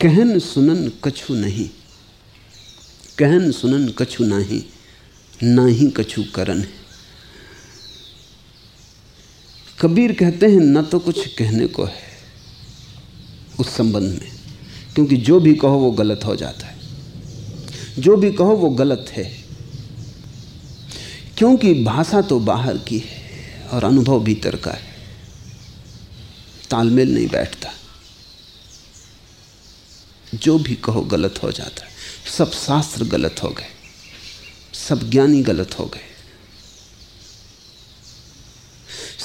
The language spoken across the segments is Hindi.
कहन सुनन कछु नहीं। कहन सुनन कछु नाही ना ही कछु करन है। कबीर कहते हैं, न तो कुछ कहने को है उस संबंध में, क्योंकि जो भी कहो वो गलत हो जाता है। जो भी कहो वो गलत है, क्योंकि भाषा तो बाहर की है और अनुभव भीतर का है। तालमेल नहीं बैठता। जो भी कहो गलत हो जाता है। सब शास्त्र गलत हो गए। सब ज्ञानी गलत हो गए।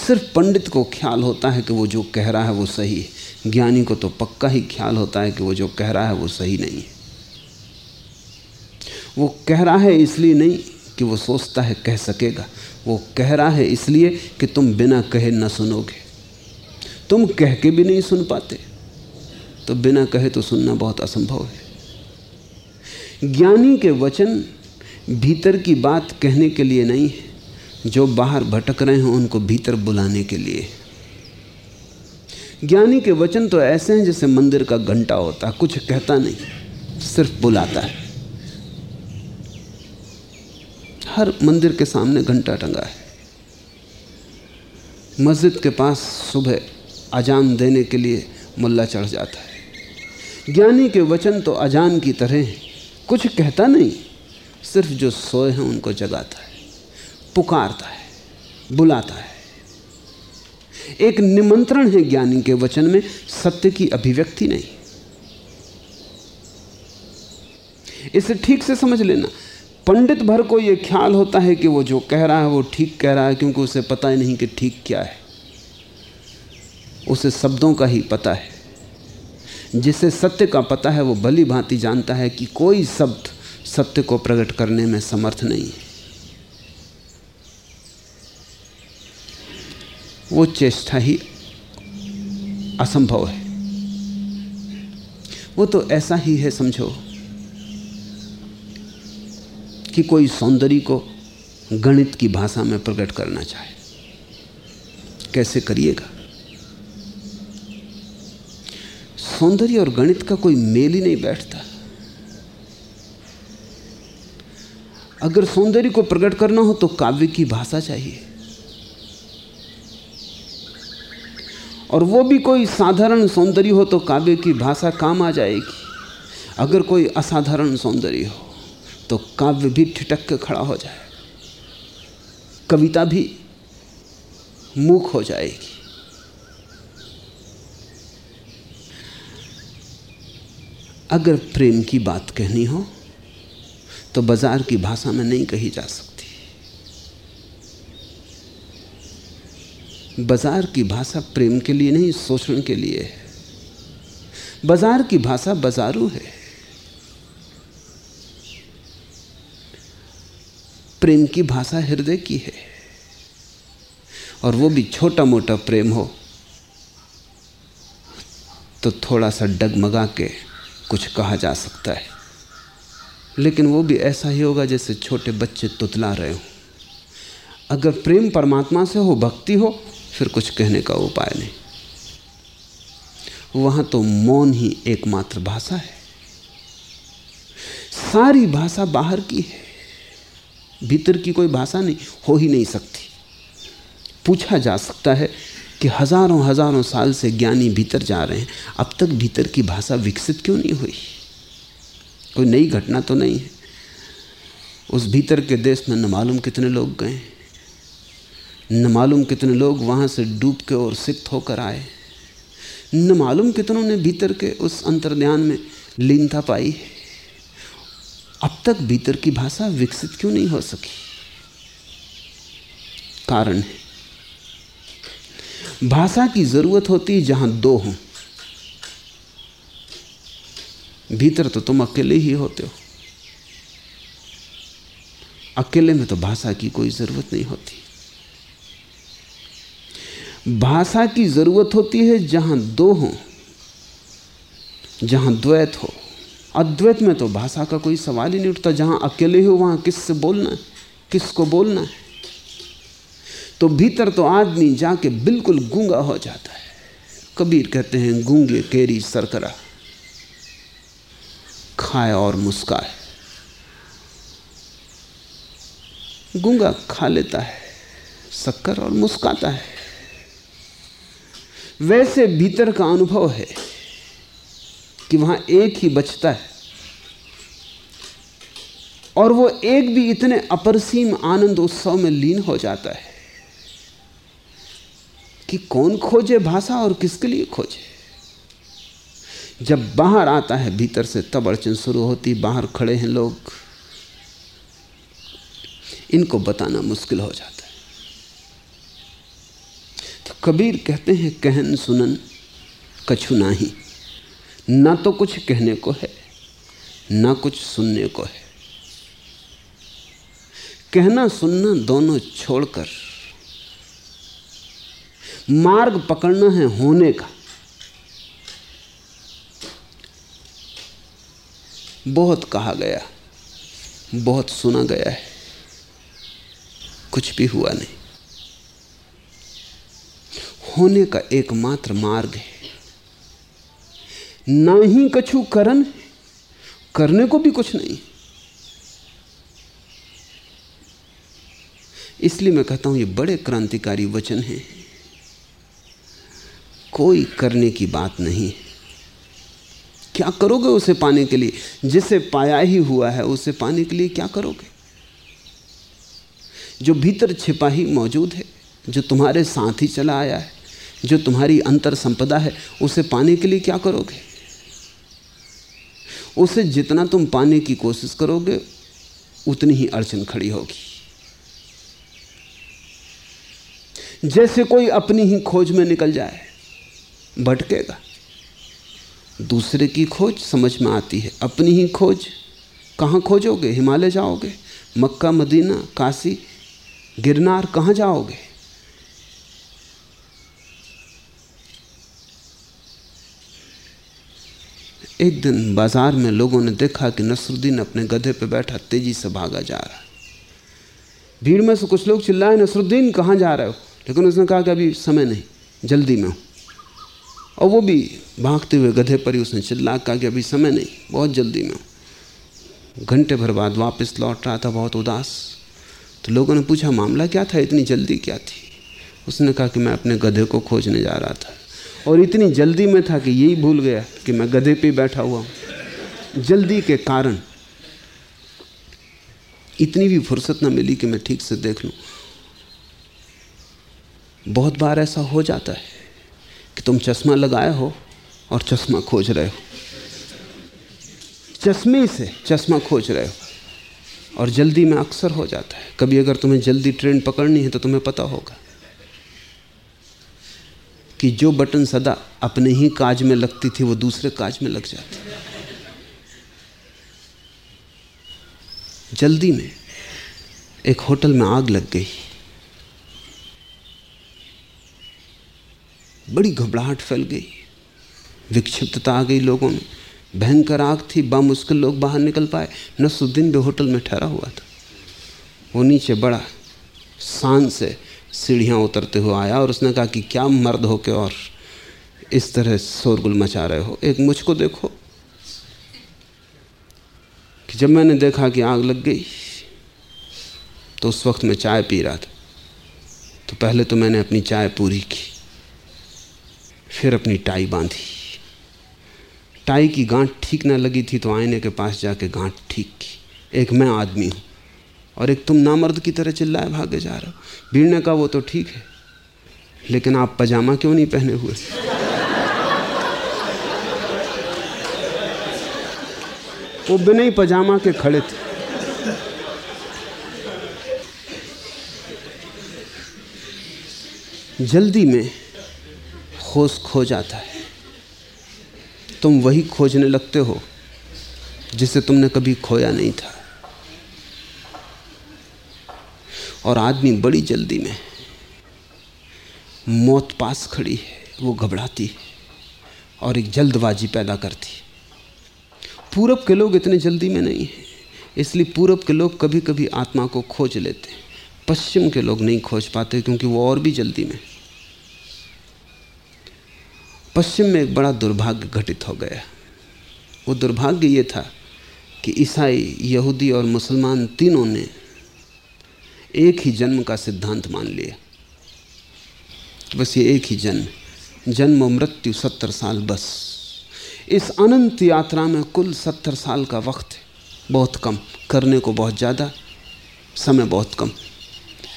सिर्फ़ पंडित को ख्याल होता है कि वो जो कह रहा है वो सही है। ज्ञानी को तो पक्का ही ख्याल होता है कि वो जो कह रहा है वो सही नहीं है। वो कह रहा है इसलिए नहीं कि वो सोचता है, कह सकेगा। वो कह रहा है इसलिए कि तुम बिना कहे न सुनोगे। तुम कह के भी नहीं सुन पाते। तो बिना कहे तो सुनना बहुत असंभव है। ज्ञानी के वचन भीतर की बात कहने के लिए नहीं है, जो बाहर भटक रहे हैं उनको भीतर बुलाने के लिए ज्ञानी के वचन तो ऐसे हैं जैसे मंदिर का घंटा होता है कुछ कहता नहीं, सिर्फ़ बुलाता है। हर मंदिर के सामने घंटा टंगा है। मस्जिद के पास सुबह अजान देने के लिए मुल्ला चढ़ जाता है। ज्ञानी के वचन तो अजान की तरह हैं। कुछ कहता नहीं, सिर्फ़ जो सोए हैं उनको जगाता है, पुकारता है, बुलाता है। एक निमंत्रण है ज्ञानी के वचन में, सत्य की अभिव्यक्ति नहीं। इसे ठीक से समझ लेना। पंडित भर को यह ख्याल होता है कि वो जो कह रहा है वो ठीक कह रहा है, क्योंकि उसे पता ही नहीं कि ठीक क्या है। उसे शब्दों का ही पता है। जिसे सत्य का पता है, वो भली भांति जानता है कि कोई शब्द सत्य को प्रकट करने में समर्थ नहीं है। वो चेष्टा ही असंभव है। वो तो ऐसा ही है, समझो, कि कोई सौंदर्य को गणित की भाषा में प्रकट करना चाहे। कैसे करिएगा? सौंदर्य और गणित का कोई मेल ही नहीं बैठता। अगर सौंदर्य को प्रकट करना हो तो काव्य की भाषा चाहिए। और वो भी कोई साधारण सौंदर्य हो तो काव्य की भाषा काम आ जाएगी। अगर कोई असाधारण सौंदर्य हो तो काव्य भी ठिटक के खड़ा हो जाए। कविता भी मूक हो जाएगी। अगर प्रेम की बात कहनी हो तो बाज़ार की भाषा में नहीं कही जा सकती। बाज़ार की भाषा प्रेम के लिए नहीं, शोषण के लिए है। बाज़ार की भाषा बाजारू है। प्रेम की भाषा हृदय की है, और वो भी छोटा मोटा प्रेम हो तो थोड़ा सा डगमगा के कुछ कहा जा सकता है। लेकिन वो भी ऐसा ही होगा जैसे छोटे बच्चे तुतला रहे हो। अगर प्रेम परमात्मा से हो, भक्ति हो, फिर कुछ कहने का उपाय नहीं। वहाँ तो मौन ही एकमात्र भाषा है। सारी भाषा बाहर की है। भीतर की कोई भाषा नहीं, हो ही नहीं सकती। पूछा जा सकता है कि हज़ारों हज़ारों साल से ज्ञानी भीतर जा रहे हैं। अब तक भीतर की भाषा विकसित क्यों नहीं हुई? कोई नई घटना तो नहीं है। उस भीतर के देश में न मालूम कितने लोग गए। न मालूम कितने लोग वहाँ से डूब के और सिक्त होकर आए। न मालूम कितनों ने भीतर के उस अंतर्ध्यान में लीनता पाई अब तक भीतर की भाषा विकसित क्यों नहीं हो सकी? कारण है। भाषा की ज़रूरत होती है जहाँ दो हों। भीतर तो तुम अकेले ही होते हो। अकेले में तो भाषा की कोई ज़रूरत नहीं होती। भाषा की ज़रूरत होती है जहाँ दो हो, जहाँ द्वैत हो। अद्वैत में तो भाषा का कोई सवाल ही नहीं उठता, जहाँ अकेले हो वहाँ किससे बोलना है, किसको बोलना है। तो भीतर तो आदमी जाके बिल्कुल गूँगा हो जाता है। कबीर कहते हैं, गूँगे केरी सरकरा, खाए और मुस्काए। गुंगा खा लेता है, शक्कर और मुस्काता है। वैसे भीतर का अनुभव है कि वहाँ एक ही बचता है और वो एक भी इतने अपरसीम आनंद उत्सव में लीन हो जाता है। कि कौन खोजे भाषा और किसके लिए खोजे? जब बाहर आता है, भीतर से तब अड़चन शुरू होती, बाहर खड़े हैं लोग। इनको बताना मुश्किल हो जाता है। तो कबीर कहते हैं, कहन सुनन कछु नाही। ना तो कुछ कहने को है, ना कुछ सुनने को है। कहना सुनना दोनों छोड़कर मार्ग पकड़ना है होने का। बहुत कहा गया, बहुत सुना गया है। कुछ भी हुआ नहीं। होने का एकमात्र मार्ग है। ना ही कछु करन करने को भी कुछ नहीं। इसलिए मैं कहता हूँ, ये बड़े क्रांतिकारी वचन हैं। कोई करने की बात नहीं क्या करोगे उसे पाने के लिए? जिसे पाया ही हुआ है, उसे पाने के लिए क्या करोगे? जो भीतर छिपा ही मौजूद है, जो तुम्हारे साथ ही चला आया है, जो तुम्हारी अंतर संपदा है, उसे पाने के लिए क्या करोगे? उसे जितना तुम पाने की कोशिश करोगे, उतनी ही अड़चन खड़ी होगी। जैसे कोई अपनी ही खोज में निकल जाए भटकेगा। दूसरे की खोज समझ में आती है। अपनी ही खोज। कहाँ खोजोगे? हिमालय जाओगे? मक्का, मदीना, काशी, गिरनार कहाँ जाओगे? एक दिन बाज़ार में लोगों ने देखा कि नसरुद्दीन अपने गधे पर बैठा तेज़ी से भागा जा रहा। भीड़ में से कुछ लोग चिल्लाए, नसरुद्दीन, कहाँ जा रहे हो? लेकिन उसने कहा कि, अभी समय नहीं, जल्दी में हूँ। और वो भी भागते हुए गधे पर ही उसने चिल्ला कहा कि अभी समय नहीं, बहुत जल्दी में घंटे भर बाद वापस लौट रहा था, बहुत उदास। तो लोगों ने पूछा, मामला क्या था? इतनी जल्दी क्या थी? उसने कहा कि मैं अपने गधे को खोजने जा रहा था। और इतनी जल्दी में था कि यही भूल गया कि मैं गधे पे बैठा हुआ हूँ। जल्दी के कारण इतनी भी फुर्सत ना मिली कि मैं ठीक से देख लूँ। बहुत बार ऐसा हो जाता है। कि तुम चश्मा लगाए हो और चश्मा खोज रहे हो। चश्मे से चश्मा खोज रहे हो और जल्दी में अक्सर हो जाता है। कभी अगर तुम्हें जल्दी ट्रेन पकड़नी है तो तुम्हें पता होगा कि जो बटन सदा अपने ही काज में लगती थी, वो दूसरे काज में लग जाती। जल्दी में एक होटल में आग लग गई। बड़ी घबराहट फैल गई। विक्षिप्तता आ गई लोगों में। भयंकर आग थी, बामुश्किल लोग बाहर निकल पाए। नसुद्दीन भी होटल में ठहरा हुआ था। वो नीचे बड़ा शान से सीढ़ियाँ उतरते हुए आया और उसने कहा कि क्या मर्द हो के और इस तरह शोरगुल मचा रहे हो? एक मुझको देखो। कि जब मैंने देखा कि आग लग गई तो उस वक्त मैं चाय पी रहा था। तो पहले तो मैंने अपनी चाय पूरी की। फिर अपनी टाई बांधी। टाई की गांठ ठीक ना लगी थी तो आईने के पास जाके गांठ ठीक की। एक मैं आदमी हूँ और एक तुम नामर्द की तरह चिल्लाए भागे जा रहे हो। भीड़ ने कहा वो तो ठीक है, लेकिन आप पजामा क्यों नहीं पहने हुए? वो बिना ही पजामा के खड़े थे। जल्दी में होश खो जाता है। तुम वही खोजने लगते हो, जिसे तुमने कभी खोया नहीं था। और आदमी बड़ी जल्दी में मौत पास खड़ी है, वो घबराती है और एक जल्दबाजी पैदा करती पूरब के लोग इतने जल्दी में नहीं हैं, इसलिए पूरब के लोग कभी कभी आत्मा को खोज लेते हैं। पश्चिम के लोग नहीं खोज पाते, क्योंकि वो और भी जल्दी में पश्चिम में एक बड़ा दुर्भाग्य घटित हो गया। वो दुर्भाग्य ये था कि ईसाई, यहूदी और मुसलमान तीनों ने एक ही जन्म का सिद्धांत मान लिया। बस ये एक ही जन्म जन्म मृत्यु सत्तर साल बस। इस अनंत यात्रा में कुल सत्तर साल का वक्त है। बहुत कम, करने को बहुत ज़्यादा, समय बहुत कम।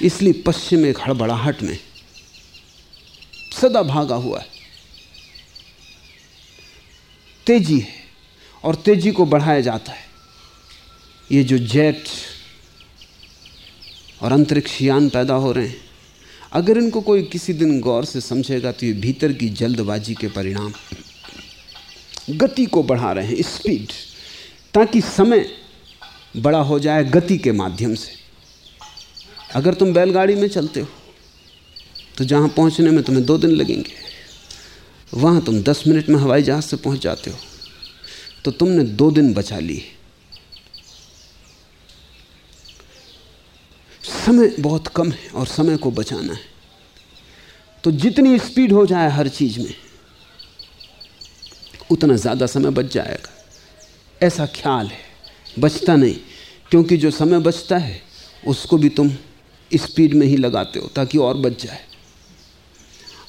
इसलिए पश्चिम एक हड़बड़ाहट में सदा भागा हुआ है। तेज़ी है और तेज़ी को बढ़ाया जाता है। ये जो जेट और अंतरिक्ष यान पैदा हो रहे हैं, अगर इनको कोई किसी दिन गौर से समझेगा तो ये भीतर की जल्दबाजी के परिणाम गति को बढ़ा रहे हैं, स्पीड, ताकि समय बड़ा हो जाए गति के माध्यम से। अगर तुम बैलगाड़ी में चलते हो तो जहाँ पहुँचने में तुम्हें दो दिन लगेंगे। वहाँ तुम दस मिनट में हवाई जहाज़ से पहुँच जाते हो। तो तुमने दो दिन बचा लिए। समय बहुत कम है और समय को बचाना है। तो जितनी स्पीड हो जाए हर चीज़ में, उतना ज़्यादा समय बच जाएगा। ऐसा ख्याल है। बचता नहीं, क्योंकि जो समय बचता है, उसको भी तुम स्पीड में ही लगाते हो ताकि और बच जाए।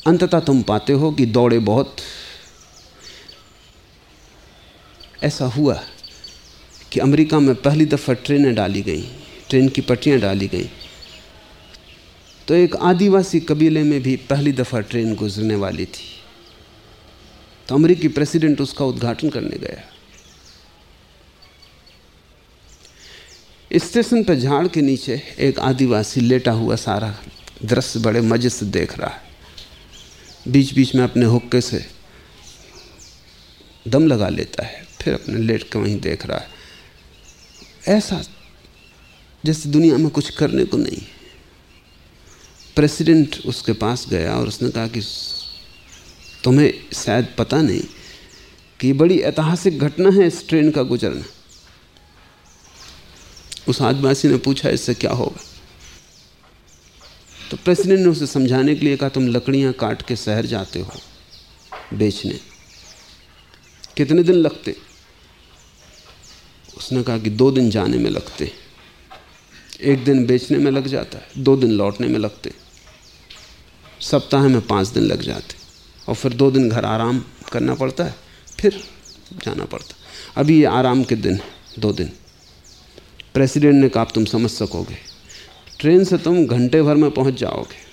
अंततः तुम पाते हो कि दौड़े बहुत। ऐसा हुआ कि अमेरिका में पहली दफ़ा ट्रेनें डाली गई, ट्रेन की पटरियाँ डाली गई। तो एक आदिवासी कबीले में भी पहली दफ़ा ट्रेन गुजरने वाली थी। तो अमरीकी प्रेसिडेंट उसका उद्घाटन करने गया। स्टेशन पर झाड़ के नीचे एक आदिवासी लेटा हुआ सारा दृश्य बड़े मज़े से देख रहा है। बीच बीच में अपने हुक्के से दम लगा लेता है, फिर अपने लेट के वहीं देख रहा है। ऐसा जैसे दुनिया में कुछ करने को नहीं प्रेसिडेंट उसके पास गया और उसने कहा कि, तुम्हें शायद पता नहीं कि बड़ी ऐतिहासिक घटना है इस ट्रेन का गुजरना। उस आदिवासी ने पूछा, इससे क्या होगा? तो प्रेसिडेंट ने उसे समझाने के लिए कहा, तुम लकड़ियाँ काट के शहर जाते हो बेचने। कितने दिन लगते? उसने कहा कि दो दिन जाने में लगते। एक दिन बेचने में लग जाता है, दो दिन लौटने में लगते। सप्ताह में पाँच दिन लग जाते। और फिर दो दिन घर आराम करना पड़ता है, फिर जाना पड़ता। अभी ये आराम के दिन, दो दिन। प्रेसिडेंट ने कहा तुम समझ सकोगे। ट्रेन से तुम घंटे भर में पहुँच जाओगे।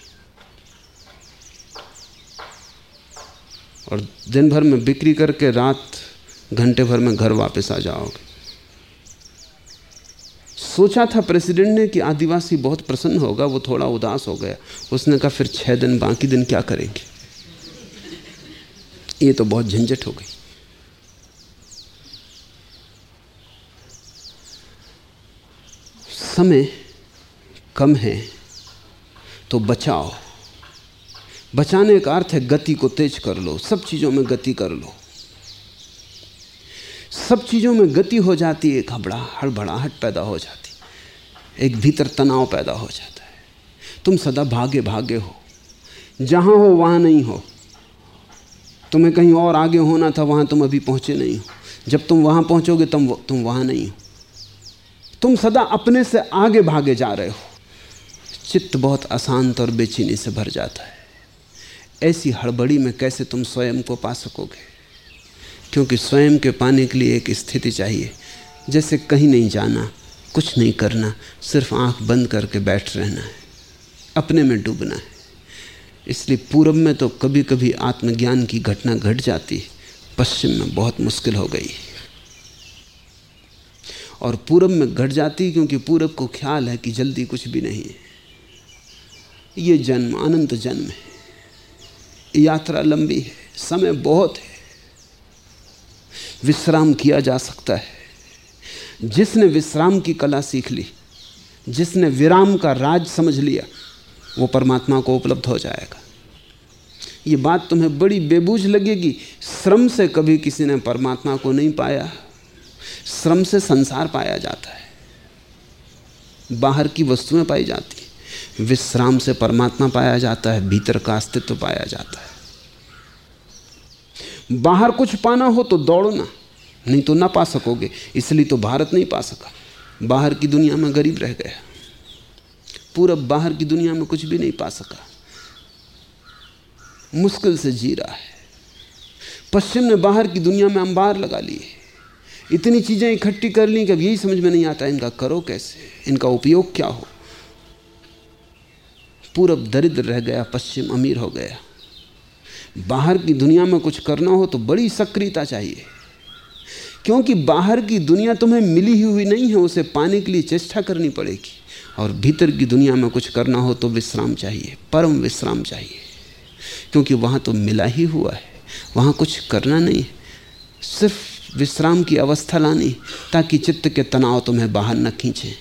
और दिन भर में बिक्री करके रात घंटे भर में घर वापस आ जाओगे। सोचा था प्रेसिडेंट ने कि आदिवासी बहुत प्रसन्न होगा, वो थोड़ा उदास हो गया। उसने कहा, फिर छह दिन बाकी दिन क्या करेंगे? ये तो बहुत झंझट हो गई। समय कम है तो बचाओ। बचाने का अर्थ है गति को तेज कर लो, सब चीज़ों में गति कर लो। सब चीज़ों में गति हो जाती है घबड़ा हड़बड़ाहट पैदा हो जाती एक भीतर तनाव पैदा हो जाता है। तुम सदा भागे भागे हो। जहाँ हो, वहाँ नहीं हो। तुम्हें कहीं और आगे होना था, वहाँ तुम अभी पहुँचे नहीं हो। जब तुम वहाँ पहुंचोगे तुम तुम वहाँ नहीं हो। तुम सदा अपने से आगे भागे जा रहे हो। चित्त बहुत अशांत और बेचैनी से भर जाता है। ऐसी हड़बड़ी में कैसे तुम स्वयं को पा सकोगे? क्योंकि स्वयं के पाने के लिए एक स्थिति चाहिए, जैसे कहीं नहीं जाना, कुछ नहीं करना, सिर्फ़ आँख बंद करके बैठ रहना है, अपने में डूबना है। इसलिए पूरब में तो कभी कभी आत्मज्ञान की घटना घट जाती है पश्चिम में बहुत मुश्किल हो गई। और पूरब में घट जाती क्योंकि पूरब को ख्याल है कि जल्दी कुछ भी नहीं है। ये जन्म अनंत जन्म है। यात्रा लंबी है, समय बहुत है। विश्राम किया जा सकता है। जिसने विश्राम की कला सीख ली, जिसने विराम का राज समझ लिया, वो परमात्मा को उपलब्ध हो जाएगा। ये बात तुम्हें बड़ी बेबूझ लगेगी। श्रम से कभी किसी ने परमात्मा को नहीं पाया। श्रम से संसार पाया जाता है। बाहर की वस्तुएँ पाई जाती विश्राम से परमात्मा पाया जाता है, भीतर का अस्तित्व पाया जाता है। बाहर कुछ पाना हो तो दौड़ो ना, नहीं तो ना पा सकोगे, इसलिए तो भारत नहीं पा सका। बाहर की दुनिया में गरीब रह गया। पूरब बाहर की दुनिया में कुछ भी नहीं पा सका। मुश्किल से जी रहा है। पश्चिम ने बाहर की दुनिया में अंबार लगा लिए। इतनी चीज़ें इकट्ठी कर ली कि अब यही समझ में नहीं आता, इनका करो कैसे? इनका उपयोग क्या हो? पूरब दरिद्र रह गया, पश्चिम अमीर हो गया। बाहर की दुनिया में कुछ करना हो तो बड़ी सक्रियता चाहिए। क्योंकि बाहर की दुनिया तुम्हें मिली ही हुई नहीं है, उसे पाने के लिए चेष्टा करनी पड़ेगी। और भीतर की दुनिया में कुछ करना हो तो विश्राम चाहिए, परम विश्राम चाहिए। क्योंकि वहाँ तो मिला ही हुआ है, वहाँ कुछ करना नहीं सिर्फ़ विश्राम की अवस्था लानी, ताकि चित्त के तनाव तुम्हें बाहर न खींचें,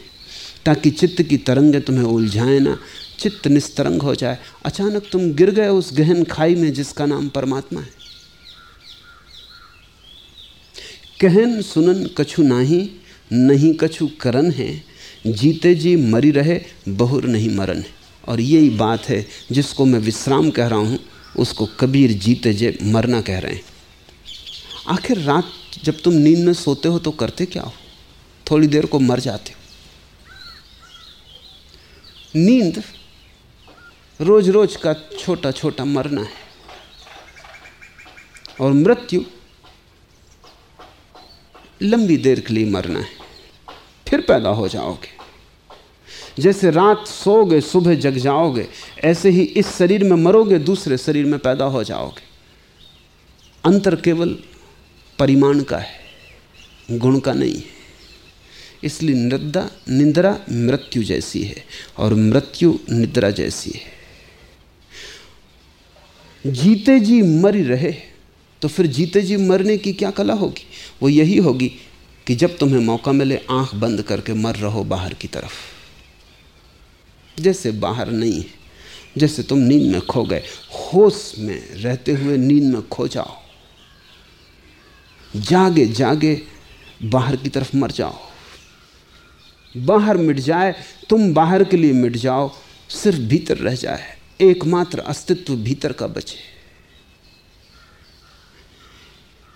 ताकि चित्त की तरंगें तुम्हें उलझाएँ ना चित्त निस्तरंग हो जाए। अचानक तुम गिर गए उस गहन खाई में जिसका नाम परमात्मा है। कहन सुनन कछु नाही, नहीं कछु करन है। जीते जी मरी रहे, बहुर नहीं मरन है। और यही बात है जिसको मैं विश्राम कह रहा हूँ, उसको कबीर जीते जे मरना कह रहे हैं। आखिर रात जब तुम नींद में सोते हो तो करते क्या हो? थोड़ी देर को मर जाते हो। नींद रोज रोज का छोटा छोटा मरना है। और मृत्यु लंबी देर के लिए मरना है। फिर पैदा हो जाओगे। जैसे रात सोओगे, सुबह जग जाओगे, ऐसे ही इस शरीर में मरोगे, दूसरे शरीर में पैदा हो जाओगे। अंतर केवल परिमाण का है, गुण का नहीं है। इसलिए निद्रा निद्रा मृत्यु जैसी है और मृत्यु निद्रा जैसी है। जीते जी मरी रहे तो फिर जीते जी मरने की क्या कला होगी? वो यही होगी कि जब तुम्हें मौका मिले, आँख बंद करके मर रहो बाहर की तरफ़। जैसे बाहर नहीं है, जैसे तुम नींद में खो गए, होश में रहते हुए नींद में खो जाओ। जागे जागे बाहर की तरफ़ मर जाओ। बाहर मिट जाए, तुम बाहर के लिए मिट जाओ, सिर्फ़ भीतर रह जाए। एकमात्र अस्तित्व भीतर का बचे।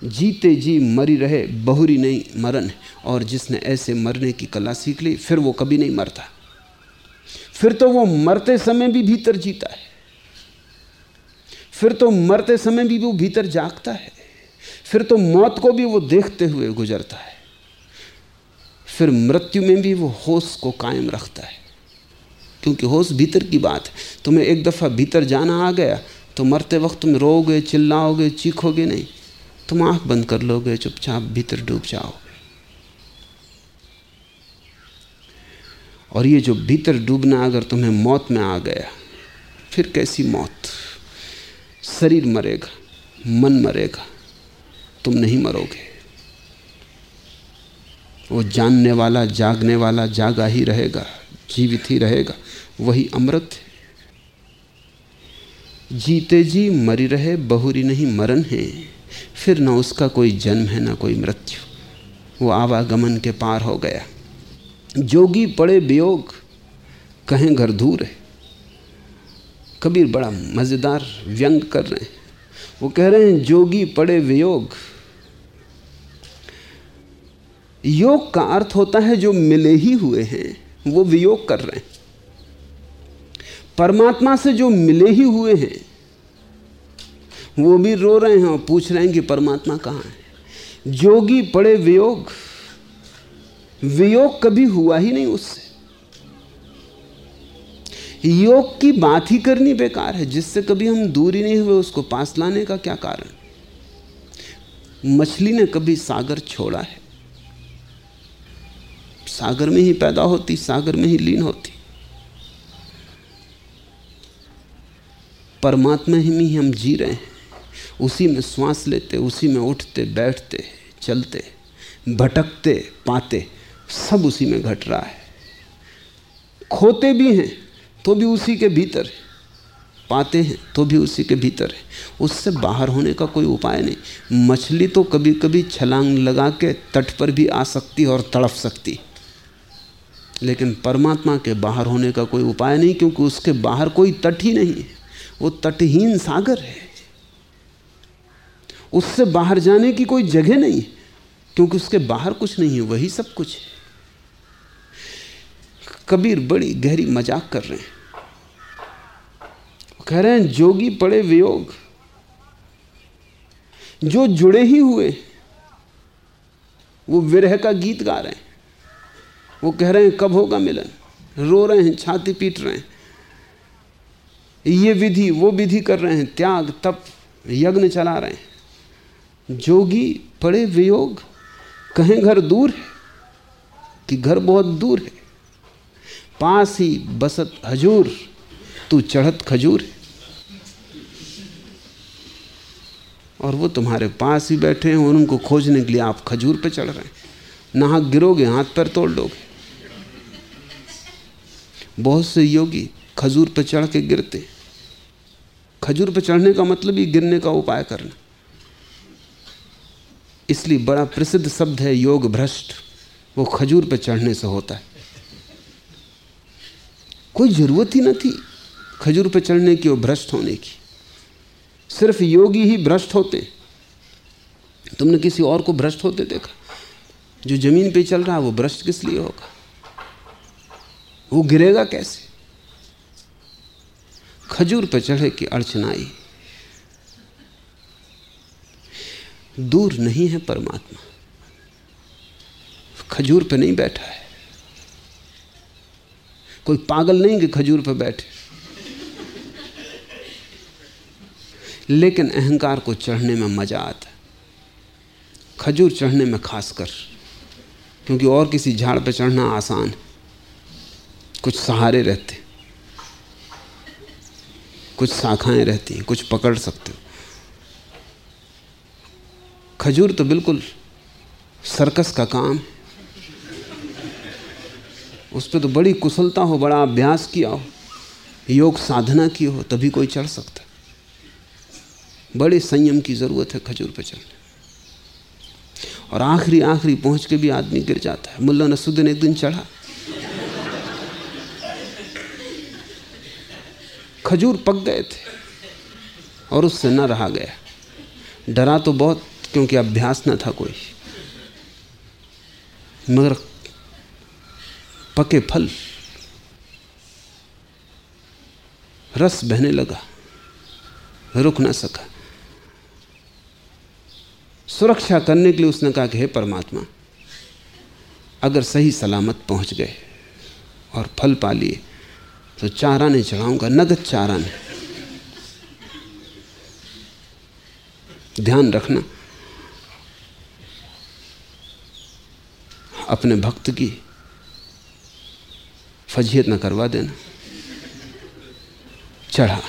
जीते जी मरी रहे, बहुरी नहीं मरण और जिसने ऐसे मरने की कला सीख ली, फिर वो कभी नहीं मरता। फिर तो वो मरते समय भी भीतर जीता है। फिर तो मरते समय भी वो भीतर जागता है। फिर तो मौत को भी वो देखते हुए गुजरता है। फिर मृत्यु में भी वो होश को कायम रखता है। क्योंकि होश भीतर की बात है। तुम्हें एक दफ़ा भीतर जाना आ गया तो मरते वक्त तुम रोगे चिल्लाओगे, चीखोगे नहीं। तुम आँख बंद कर लोगे, चुपचाप भीतर डूब जाओगे और ये जो भीतर डूबना अगर तुम्हें मौत में आ गया, फिर कैसी मौत? शरीर मरेगा, मन मरेगा, तुम नहीं मरोगे। वो जानने वाला, जागने वाला जागा ही रहेगा। जीवित ही रहेगा, वही अमृत है। जीते जी मरी रहे, बहुरी नहीं मरण है। फिर ना उसका कोई जन्म है, ना कोई मृत्यु। वो आवागमन के पार हो गया। जोगी पड़े वियोग, कहें घर दूर है। कबीर बड़ा मज़ेदार व्यंग कर रहे हैं। वो कह रहे हैं, जोगी पड़े वियोग। योग का अर्थ होता है जो मिले ही हुए हैं। वो वियोग कर रहे हैं। परमात्मा से जो मिले ही हुए हैं, वो भी रो रहे हैं और पूछ रहे हैं कि परमात्मा कहाँ है। जोगी पड़े वियोग वियोग कभी हुआ ही नहीं उससे। योग की बात ही करनी बेकार है, जिससे कभी हम दूर ही नहीं हुए, उसको पास लाने का क्या कारण? मछली ने कभी सागर छोड़ा है। सागर में ही पैदा होती, सागर में ही लीन होती। परमात्मा ही में ही हम जी रहे हैं। उसी में श्वास लेते, उसी में उठते, बैठते, चलते, भटकते, पाते, सब उसी में घट रहा है। खोते भी हैं तो भी उसी के भीतर है। पाते हैं तो भी उसी के भीतर है। उससे बाहर होने का कोई उपाय नहीं। मछली तो कभी कभी छलांग लगा के तट पर भी आ सकती और तड़प सकती लेकिन परमात्मा के बाहर होने का कोई उपाय नहीं, क्योंकि उसके बाहर कोई तट ही नहीं है। वो तटहीन सागर है। उससे बाहर जाने की कोई जगह नहीं क्योंकि उसके बाहर कुछ नहीं है, वही सब कुछ है। कबीर बड़ी गहरी मज़ाक कर रहे हैं। कह रहे हैं, जोगी पड़े वियोग। जो जुड़े ही हुए, वो विरह का गीत गा रहे हैं। वो कह रहे हैं, कब होगा मिलन? रो रहे हैं, छाती पीट रहे हैं। ये विधि, वो विधि कर रहे हैं, त्याग, तप, यज्ञ चला रहे हैं। जोगी पड़े वियोग, कहें घर दूर है कि घर बहुत दूर है। पास ही बसत हजूर, तू चढ़त खजूर है। और वो तुम्हारे पास ही बैठे हैं और उनको खोजने के लिए आप खजूर पे चढ़ रहे हैं। नहा गिरोगे, हाथ पैर तोड़ लोगे बहुत से योगी खजूर पर चढ़ के गिरते। खजूर पर चढ़ने का मतलब ही गिरने का उपाय करना। इसलिए बड़ा प्रसिद्ध शब्द है योग भ्रष्ट। वो खजूर पर चढ़ने से होता है। कोई ज़रूरत ही न थी खजूर पर चढ़ने की और भ्रष्ट होने की। सिर्फ़ योगी ही भ्रष्ट होते। तुमने किसी और को भ्रष्ट होते देखा? जो ज़मीन पे चल रहा है वो भ्रष्ट किस लिए होगा? वो गिरेगा कैसे? खजूर पर चढ़े की अड़चनाई दूर नहीं है परमात्मा। खजूर पे नहीं बैठा है। कोई पागल नहीं कि खजूर पे बैठे। लेकिन अहंकार को चढ़ने में मज़ा आता है। खजूर चढ़ने में खासकर, क्योंकि और किसी झाड़ पर चढ़ना आसान है। कुछ सहारे रहते कुछ शाखाएँ रहती हैं, कुछ पकड़ सकते हो। खजूर तो बिल्कुल सर्कस का काम है। उस पर तो बड़ी कुशलता हो, बड़ा अभ्यास किया हो, योग साधना की हो, तभी कोई चढ़ सकता। बड़े संयम की ज़रूरत है खजूर पर चढ़ने। और आखिरी आखिरी पहुँच के भी आदमी गिर जाता है। मुल्ला नसुद्दीन एक दिन चढ़ा। खजूर पक गए थे और उससे न रहा गया। डरा तो बहुत, क्योंकि अभ्यास न था कोई। मगर पके फल, रस बहने लगा, रुक ना सका। सुरक्षा करने के लिए उसने कहा कि हे परमात्मा, अगर सही सलामत पहुँच गए और फल पा लिए तो चारा नहीं चढ़ाऊँगा, नगद चारा नहीं। ध्यान रखना। अपने भक्त की फजीयत न करवा देना। चढ़ा।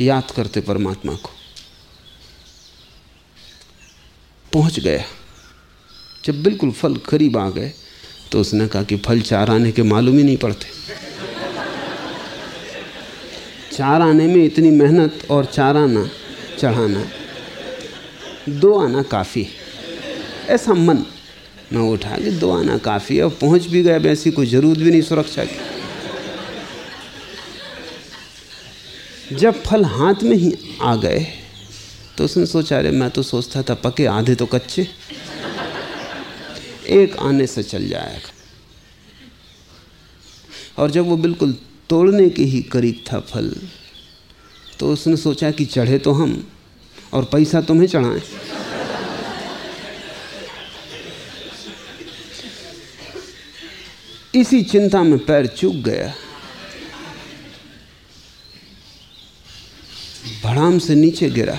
याद करते परमात्मा को। पहुँच गया। जब बिल्कुल फल करीब आ गए तो उसने कहा कि फल चार आने के मालूम ही नहीं पड़ते। चार आने में इतनी मेहनत और चार आना चढ़ाना, दो आना काफ़ी है। ऐसा मन मैं उठा कि दो आना काफ़ी है और पहुँच भी गया वैसी कोई ज़रूरत भी नहीं सुरक्षा की। जब फल हाथ में ही आ गए तो उसने सोचा, अरे, मैं तो सोचता था पके आधे तो कच्चे। एक आने से चल जाएगा। और जब वो बिल्कुल तोड़ने के ही करीब था फल तो उसने सोचा कि चढ़े तो हम, और पैसा तुम्हें चढ़ाएँ। इसी चिंता में पैर चूक गया। भड़ाम से नीचे गिरा।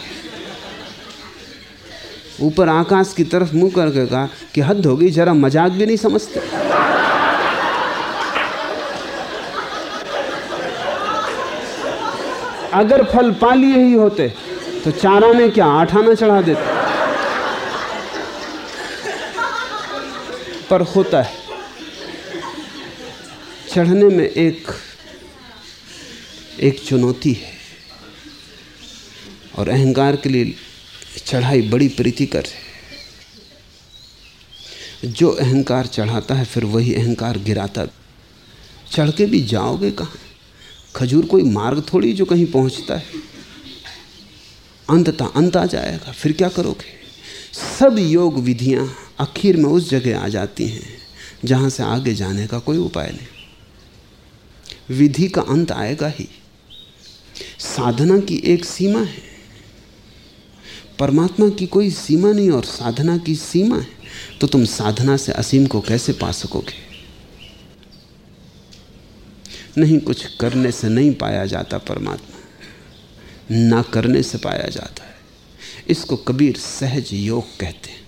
ऊपर आकाश की तरफ़ मुँह करके कहा कि हद हो गई, जरा मज़ाक भी नहीं समझते। अगर फल पा लिए ही होते तो चारा में क्या आठ आना चढ़ा देते? पर होता है, चढ़ने में एक एक चुनौती है और अहंकार के लिए चढ़ाई बड़ी प्रीतिकर है। जो अहंकार चढ़ाता है, फिर वही अहंकार गिराता चढ़ के भी जाओगे कहाँ? खजूर कोई मार्ग थोड़ी जो कहीं पहुँचता है। अंततः अंत आ जाएगा, फिर क्या करोगे? सब योग विधियाँ आखिर में उस जगह आ जाती हैं, जहाँ से आगे जाने का कोई उपाय नहीं। विधि का अंत आएगा ही। साधना की एक सीमा है। परमात्मा की कोई सीमा नहीं और साधना की सीमा है तो तुम साधना से असीम को कैसे पा सकोगे? नहीं, कुछ करने से नहीं पाया जाता परमात्मा। ना करने से पाया जाता है। इसको कबीर सहज योग कहते हैं।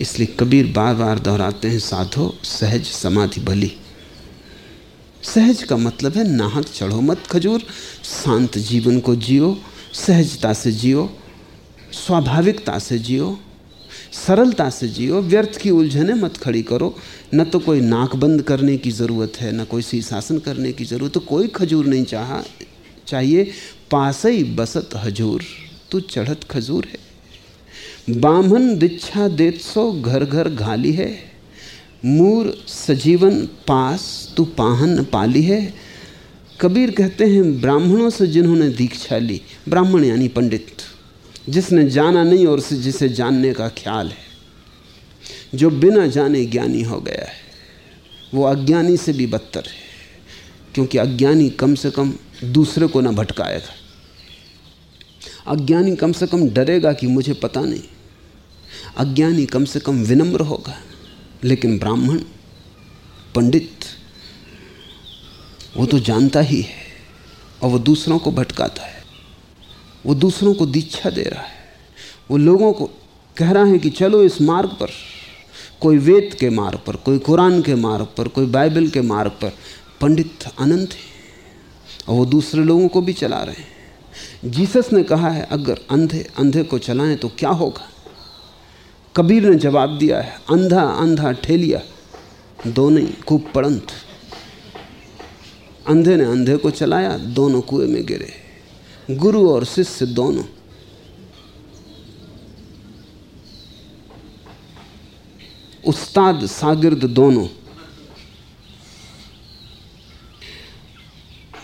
इसलिए कबीर बार बार दोहराते हैं, साधो, सहज, समाधि भली सहज का मतलब है, नाहक, चढ़ो मत, खजूर, शांत जीवन को जियो, सहजता से जियो स्वाभाविकता से जियो, सरलता से जियो, व्यर्थ की उलझने मत खड़ी करो। न तो कोई नाक बंद करने की ज़रूरत है, न कोई शीशासन करने की ज़रूरत। तो कोई खजूर नहीं चाह, चाहिए, पास ही बसत हजूर। तू चढ़त खजूर है। बामन दीक्षा देत सो घर घर घाली है। मूर सजीवन पास तू पाहन पाली है। कबीर कहते हैं, ब्राह्मणों से जिन्होंने दीक्षा ली, ब्राह्मण यानी पंडित। जिसने जाना नहीं और जिसे जानने का ख्याल है। जो बिना जाने ज्ञानी हो गया है, वो अज्ञानी से भी बदतर है, क्योंकि अज्ञानी कम से कम दूसरे को ना भटकाएगा। अज्ञानी कम से कम डरेगा कि मुझे पता नहीं। अज्ञानी कम से कम विनम्र होगा, लेकिन ब्राह्मण, पंडित, वो तो जानता ही है और वो दूसरों को भटकाता है। वो दूसरों को दीक्षा दे रहा है। वो लोगों को कह रहा है कि चलो इस मार्ग पर, कोई वेद के मार्ग पर, कोई कुरान के मार्ग पर, कोई बाइबल के मार्ग पर पंडित अनंत है और वो दूसरे लोगों को भी चला रहे हैं। जीसस ने कहा है, अगर अंधे अंधे को चलाएँ तो क्या होगा? कबीर ने जवाब दिया है, अंधा अंधा ठेलिया, दोनों ही खूब पड़ंत। अंधे ने अंधे को चलाया, दोनों कुएँ में गिरे। गुरु और शिष्य दोनों। उस्ताद सागिर्द दोनों।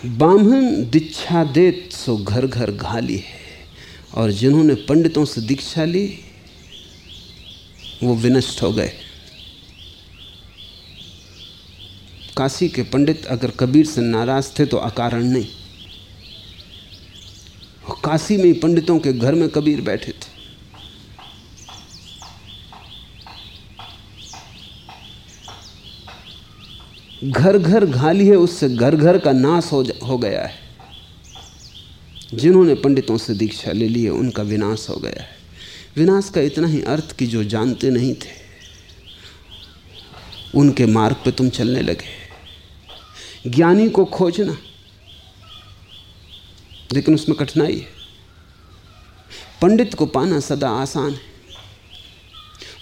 बामन दीक्षा देत सो घर घर घाली है। और जिन्होंने पंडितों से दीक्षा ली, वो विनष्ट हो गए। काशी के पंडित अगर कबीर से नाराज़ थे तो अकारण नहीं। काशी में पंडितों के घर में कबीर बैठे थे। घर घर घाली है, उससे घर घर का नाश हो हो गया है। जिन्होंने पंडितों से दीक्षा ले ली है, उनका विनाश हो गया है। विनाश का इतना ही अर्थ कि जो जानते नहीं थे, उनके मार्ग पे तुम चलने लगे। ज्ञानी को खोजना लेकिन उसमें कठिनाई है। पंडित को पाना सदा आसान है।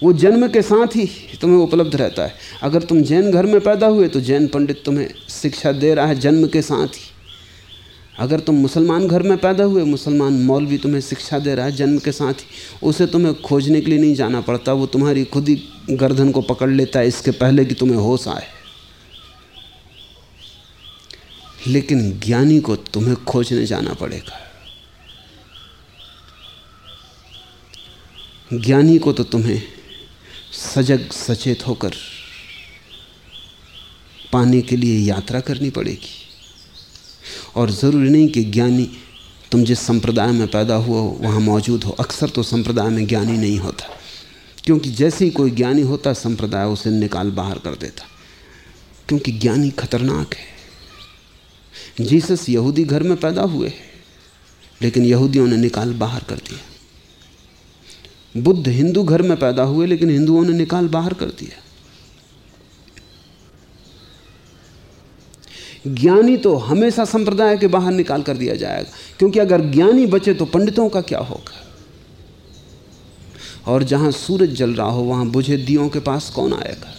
वो जन्म के साथ ही तुम्हें उपलब्ध रहता है। अगर तुम जैन घर में पैदा हुए तो जैन पंडित तुम्हें शिक्षा दे रहा है जन्म के साथ ही। अगर तुम मुसलमान घर में पैदा हुए, मुसलमान मौलवी तुम्हें शिक्षा दे रहा है जन्म के साथ ही। उसे तुम्हें खोजने के लिए नहीं जाना पड़ता। वो तुम्हारी खुद ही गर्दन को पकड़ लेता है। इसके पहले कि तुम्हें होश आए। लेकिन ज्ञानी को तुम्हें खोजने जाना पड़ेगा। ज्ञानी को तो तुम्हें सजग, सचेत होकर पाने के लिए यात्रा करनी पड़ेगी। और ज़रूरी नहीं कि ज्ञानी तुम जिस संप्रदाय में पैदा हुआ हो, वहाँ मौजूद हो। अक्सर तो संप्रदाय में ज्ञानी नहीं होता, क्योंकि जैसे ही कोई ज्ञानी होता, संप्रदाय उसे निकाल बाहर कर देता, क्योंकि ज्ञानी खतरनाक है। जीसस यहूदी घर में पैदा हुए लेकिन यहूदियों ने निकाल बाहर कर दिया। बुद्ध हिंदू घर में पैदा हुए, लेकिन हिंदुओं ने निकाल बाहर कर दिया। ज्ञानी तो हमेशा संप्रदाय के बाहर निकाल कर दिया जाएगा, क्योंकि अगर ज्ञानी बचे तो पंडितों का क्या होगा? और जहाँ सूरज जल रहा हो, वहाँ बुझे दियों के पास कौन आएगा?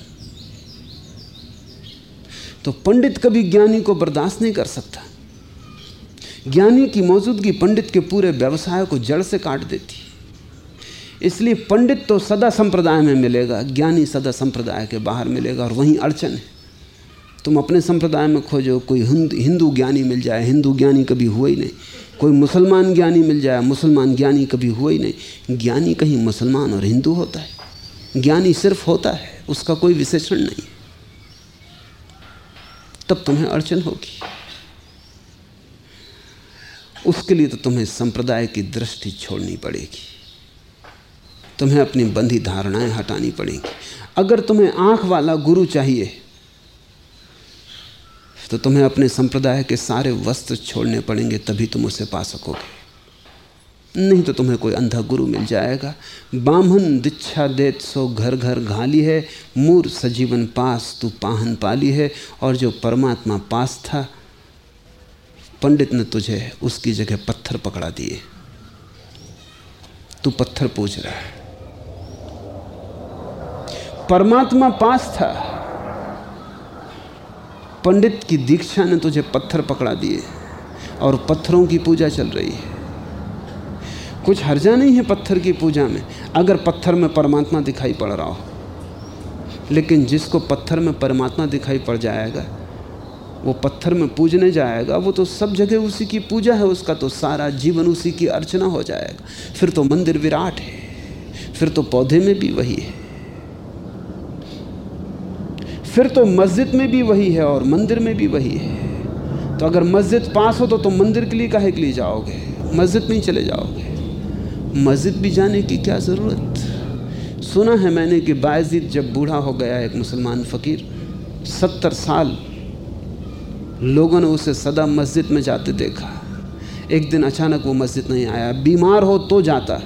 तो पंडित कभी ज्ञानी को बर्दाश्त नहीं कर सकता। ज्ञानी की मौजूदगी पंडित के पूरे व्यवसाय को जड़ से काट देती इसलिए पंडित तो सदा संप्रदाय में मिलेगा, ज्ञानी सदा संप्रदाय के बाहर मिलेगा और वहीं अड़चन है। तुम अपने संप्रदाय में खोजो, कोई हिंदू ज्ञानी मिल जाए, हिंदू ज्ञानी कभी हुआ ही नहीं। कोई मुसलमान ज्ञानी मिल जाए, मुसलमान ज्ञानी कभी हुआ ही नहीं। ज्ञानी कहीं मुसलमान और हिंदू होता है। ज्ञानी सिर्फ़ होता है, उसका कोई विशेषण नहीं तब तुम्हें अड़चन होगी। उसके लिए तो तुम्हें संप्रदाय की दृष्टि छोड़नी पड़ेगी। तुम्हें अपनी बंधी धारणाएँ हटानी पड़ेंगी। अगर तुम्हें आँख वाला गुरु चाहिए तो तुम्हें अपने संप्रदाय के सारे वस्त्र छोड़ने पड़ेंगे, तभी तुम उसे पा सकोगे। नहीं तो तुम्हें कोई अंधा गुरु मिल जाएगा। बामन दीक्षा देत सो घर घर घाली है। मूर सजीवन पास तू पाहन पाली है। और जो परमात्मा पास था, पंडित ने तुझे उसकी जगह पत्थर पकड़ा दिए। तू पत्थर पूछ रहा है। परमात्मा पास था। पंडित की दीक्षा ने तुझे पत्थर पकड़ा दिए। और पत्थरों की पूजा चल रही है। कुछ हर्जा नहीं है पत्थर की पूजा में, अगर पत्थर में परमात्मा दिखाई पड़ रहा हो। लेकिन जिसको पत्थर में परमात्मा दिखाई पड़ जाएगा, वो पत्थर में पूजने जाएगा, वो तो सब जगह उसी की पूजा है, उसका तो सारा जीवन उसी की अर्चना हो जाएगा। फिर तो मंदिर विराट है, फिर तो पौधे में भी वही है। फिर तो मस्जिद में भी वही है और मंदिर में भी वही है। तो अगर मस्जिद पास हो तो तुम मंदिर के लिए काहे के लिए जाओगे? मस्जिद में ही चले जाओगे। मस्जिद भी जाने की क्या ज़रूरत? सुना है मैंने कि बायजीद जब बूढ़ा हो गया एक मुसलमान फ़कीर, सत्तर साल लोगों ने उसे सदा मस्जिद में जाते देखा। एक दिन अचानक वो मस्जिद नहीं आया। बीमार हो तो जाता।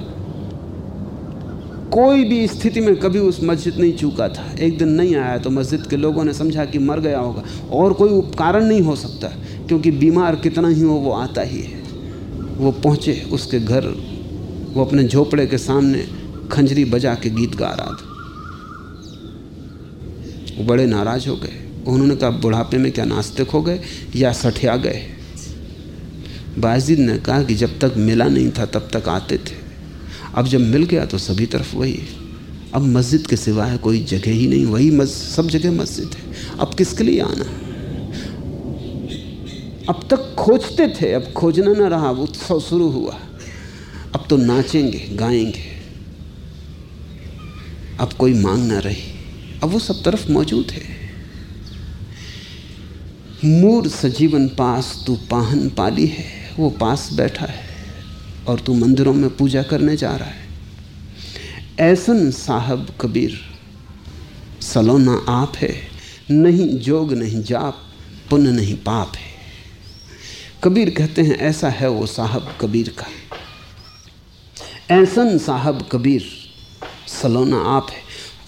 कोई भी स्थिति में कभी उस मस्जिद नहीं चूका था। एक दिन नहीं आया तो मस्जिद के लोगों ने समझा कि मर गया होगा। और कोई कारण नहीं हो सकता, क्योंकि बीमार कितना ही हो वो आता ही है। वो पहुँचे उसके घर वो अपने झोपड़े के सामने खंजरी बजा के गीत गा रहा था। वो बड़े नाराज़ हो गए। उन्होंने कहा बुढ़ापे में क्या नास्तिक हो गए या सठिया गए? बाजिद ने कहा कि जब तक मिला नहीं था तब तक आते थे। अब जब मिल गया तो सभी तरफ़ वही है। अब मस्जिद के सिवाय कोई जगह ही नहीं वही मस, सब जगह मस्जिद है। अब किसके लिए आना? अब तक खोजते थे अब खोजना ना रहा उत्सव शुरू हुआ। अब तो नाचेंगे, गाएँगे। अब कोई मांग ना रही। अब वो सब तरफ़ मौजूद है। मूर सजीवन पास तू पाहन पाली है। वो पास बैठा है और तू मंदिरों में पूजा करने जा रहा है। ऐसन साहब कबीर, सलोना आप है। नहीं जोग, नहीं जाप, पुण्य, नहीं पाप है। कबीर कहते हैं, ऐसा है वो साहब कबीर का। ऐसन साहब कबीर, सलोना आप है।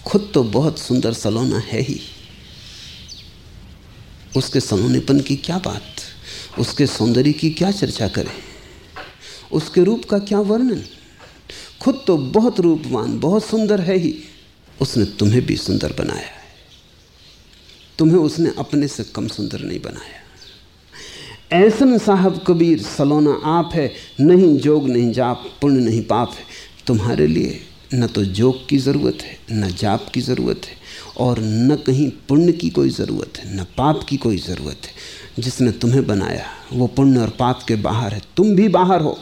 खुद तो बहुत सुंदर सलोना है ही। उसके सलोनेपन की क्या बात, उसके सौंदर्य की क्या चर्चा करें, उसके रूप का क्या वर्णन। खुद तो बहुत रूपवान, बहुत सुंदर है ही। उसने तुम्हें भी सुंदर बनाया है। तुम्हें उसने अपने से कम सुंदर नहीं बनाया। ऐसन साहब कबीर, सलोना आप है, नहीं जोग, नहीं जाप, पुण्य नहीं पाप है। तुम्हारे लिए न तो जोग की ज़रूरत है, न जाप की ज़रूरत है, और न कहीं पुण्य की कोई ज़रूरत है, न पाप की कोई ज़रूरत है। जिसने तुम्हें बनाया, वो पुण्य और पाप के बाहर है। तुम भी बाहर हो।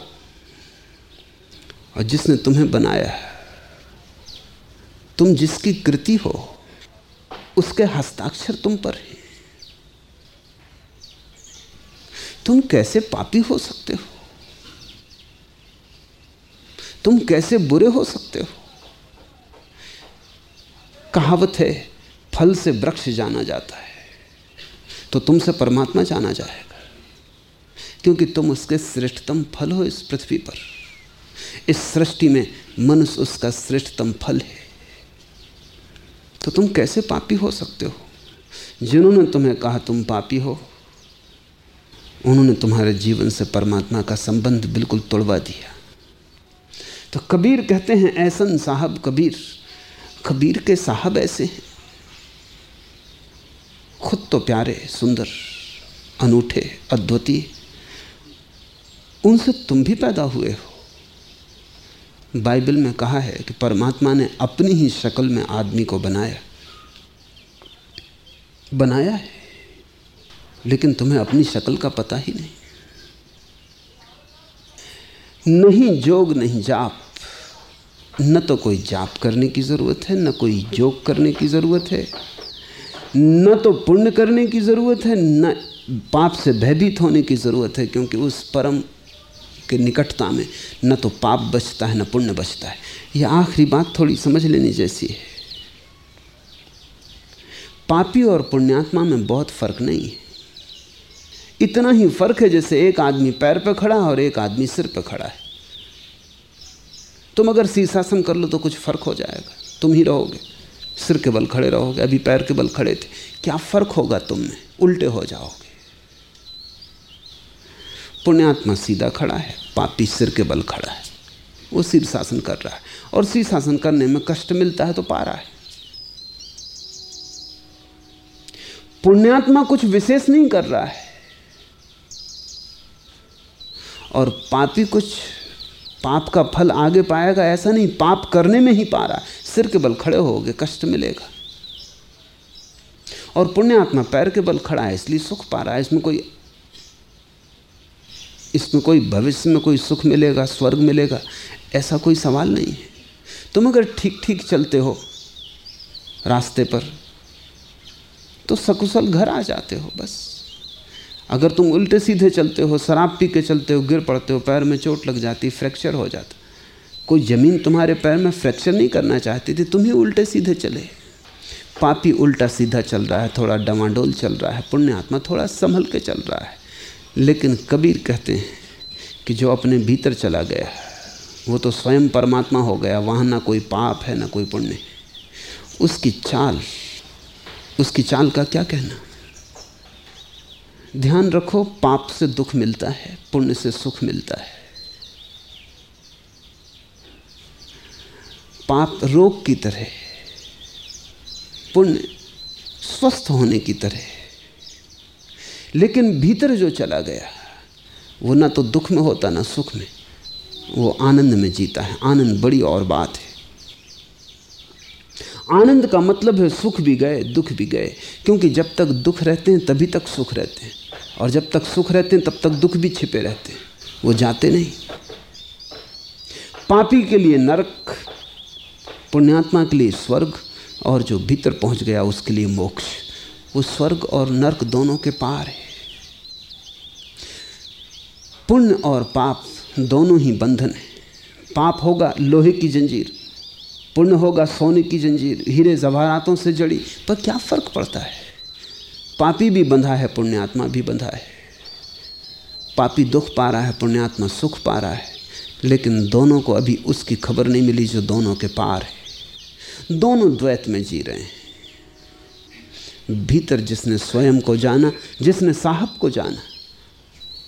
और जिसने तुम्हें बनाया, तुम जिसकी कृति हो, उसके हस्ताक्षर तुम पर है। तुम कैसे पापी हो सकते हो? तुम कैसे बुरे हो सकते हो? कहावत है, फल से वृक्ष जाना जाता है तो तुमसे परमात्मा जाना जाएगा। क्योंकि तुम उसके श्रेष्ठतम फल हो इस पृथ्वी पर। इस सृष्टि में मनुष्य उसका श्रेष्ठतम फल है। तो तुम कैसे पापी हो सकते हो? जिन्होंने तुम्हें कहा तुम पापी हो उन्होंने तुम्हारे जीवन से परमात्मा का संबंध बिल्कुल तोड़वा दिया। तो कबीर कहते हैं, ऐसन साहब कबीर कबीर के साहब ऐसे हैं। खुद तो प्यारे, सुंदर, अनूठे अद्वितीय उनसे तुम भी पैदा हुए हो। बाइबल में कहा है कि परमात्मा ने अपनी ही शक्ल में आदमी को बनाया बनाया है। लेकिन तुम्हें अपनी शक्ल का पता ही नहीं। नहीं जोग, नहीं जाप। न तो कोई जाप करने की ज़रूरत है, न कोई योग करने की ज़रूरत है। न तो पुण्य करने की ज़रूरत है, न पाप से भयभीत होने की ज़रूरत है, क्योंकि उस परम के निकटता में न तो पाप बचता है, न पुण्य बचता है। यह आखिरी बात थोड़ी समझ लेनी जैसी है। पापी और पुण्यात्मा में बहुत फ़र्क नहीं है। इतना ही फ़र्क है जैसे एक आदमी पैर पर खड़ा है और एक आदमी सिर पर खड़ा है। तुम अगर शीर्षासन कर लो तो कुछ फ़र्क हो जाएगा। तुम ही रहोगे। सिर के बल खड़े रहोगे। अभी पैर के बल खड़े थे। क्या फ़र्क होगा तुम में उल्टे हो जाओगे। पुण्यात्मा सीधा खड़ा है। पापी सिर के बल खड़ा है। वो शीर्षासन कर रहा है। और शीर्षासन करने में कष्ट मिलता है तो पा रहा है। पुण्यात्मा कुछ विशेष नहीं कर रहा है। और पापी कुछ, पाप का फल आगे पाएगा, ऐसा नहीं, पाप करने में ही पा रहा है। सिर के बल खड़े होगे, कष्ट मिलेगा। और पुण्यात्मा पैर के बल खड़ा है, इसलिए सुख पा रहा है। इसमें कोई इसमें कोई भविष्य में कोई सुख मिलेगा, स्वर्ग मिलेगा, ऐसा कोई सवाल नहीं है। तुम अगर ठीक ठीक चलते हो रास्ते पर तो सकुशल घर आ जाते हो, बस। अगर तुम उल्टे सीधे चलते हो, शराब पी के चलते हो, गिर पड़ते हो, पैर में चोट लग जाती, फ्रैक्चर हो जाता। कोई ज़मीन तुम्हारे पैर में फ्रैक्चर नहीं करना चाहती थी, तुम ही उल्टे सीधे चले। पापी उल्टा सीधा चल रहा है, थोड़ा डमाडोल चल रहा है पुण्य आत्मा थोड़ा संभल के चल रहा है। लेकिन कबीर कहते हैं कि जो अपने भीतर चला गया वो तो स्वयं परमात्मा हो गया, वहाँ ना कोई पाप है, ना कोई पुण्य। उसकी चाल उसकी चाल का क्या कहना? ध्यान रखो, पाप से दुख मिलता है, पुण्य से सुख मिलता है। पाप रोग की तरह, पुण्य स्वस्थ होने की तरह। लेकिन भीतर जो चला गया, वो ना तो दुख में होता, ना सुख में। वो आनंद में जीता है। आनंद बड़ी और बात है। आनंद का मतलब है सुख भी गए, दुख भी गए। क्योंकि जब तक दुख रहते हैं, तभी तक सुख रहते हैं। और जब तक सुख रहते हैं, तब तक दुख भी छिपे रहते हैं। वो जाते नहीं। पापी के लिए नरक, पुण्यात्मा के लिए स्वर्ग, और जो भीतर पहुँच गया, उसके लिए मोक्ष। वो स्वर्ग और नरक दोनों के पार है। पुण्य और पाप दोनों ही बंधन है। पाप होगा लोहे की जंजीर, पुण्य होगा सोने की जंजीर, हीरे जवाहरातों से जड़ी, पर क्या फ़र्क पड़ता है? पापी भी बंधा है, पुण्यात्मा भी बंधा है। पापी दुख पा रहा है, पुण्यात्मा सुख पा रहा है। लेकिन दोनों को अभी उसकी खबर नहीं मिली जो दोनों के पार है। दोनों द्वैत में जी रहे हैं। भीतर जिसने स्वयं को जाना, जिसने साहब को जाना,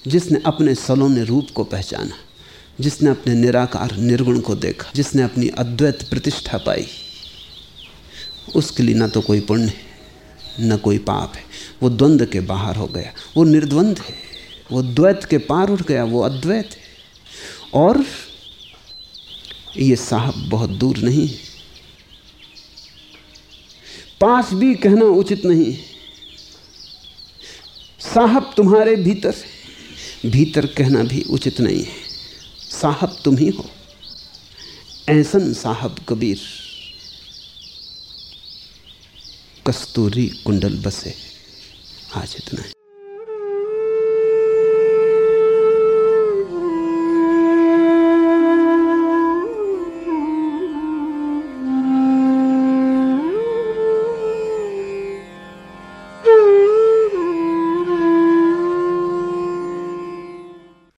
जिसने अपने सलोने रूप को पहचाना, जिसने अपने निराकार निर्गुण को देखा, जिसने अपनी अद्वैत प्रतिष्ठा पाई, उसके लिए ना तो कोई पुण्य है। न कोई पाप है। वो द्वंद्व के बाहर हो गया। वो निर्द्वंद है। वो द्वैत के पार उठ गया। वो अद्वैत है। और ये साहब बहुत दूर नहीं है। पास भी कहना उचित नहीं है। साहब तुम्हारे भीतर भीतर कहना भी उचित नहीं है। साहब तुम ही हो। ऐसन साहब कबीर। कस्तूरी कुंडल बसे। आज इतना है।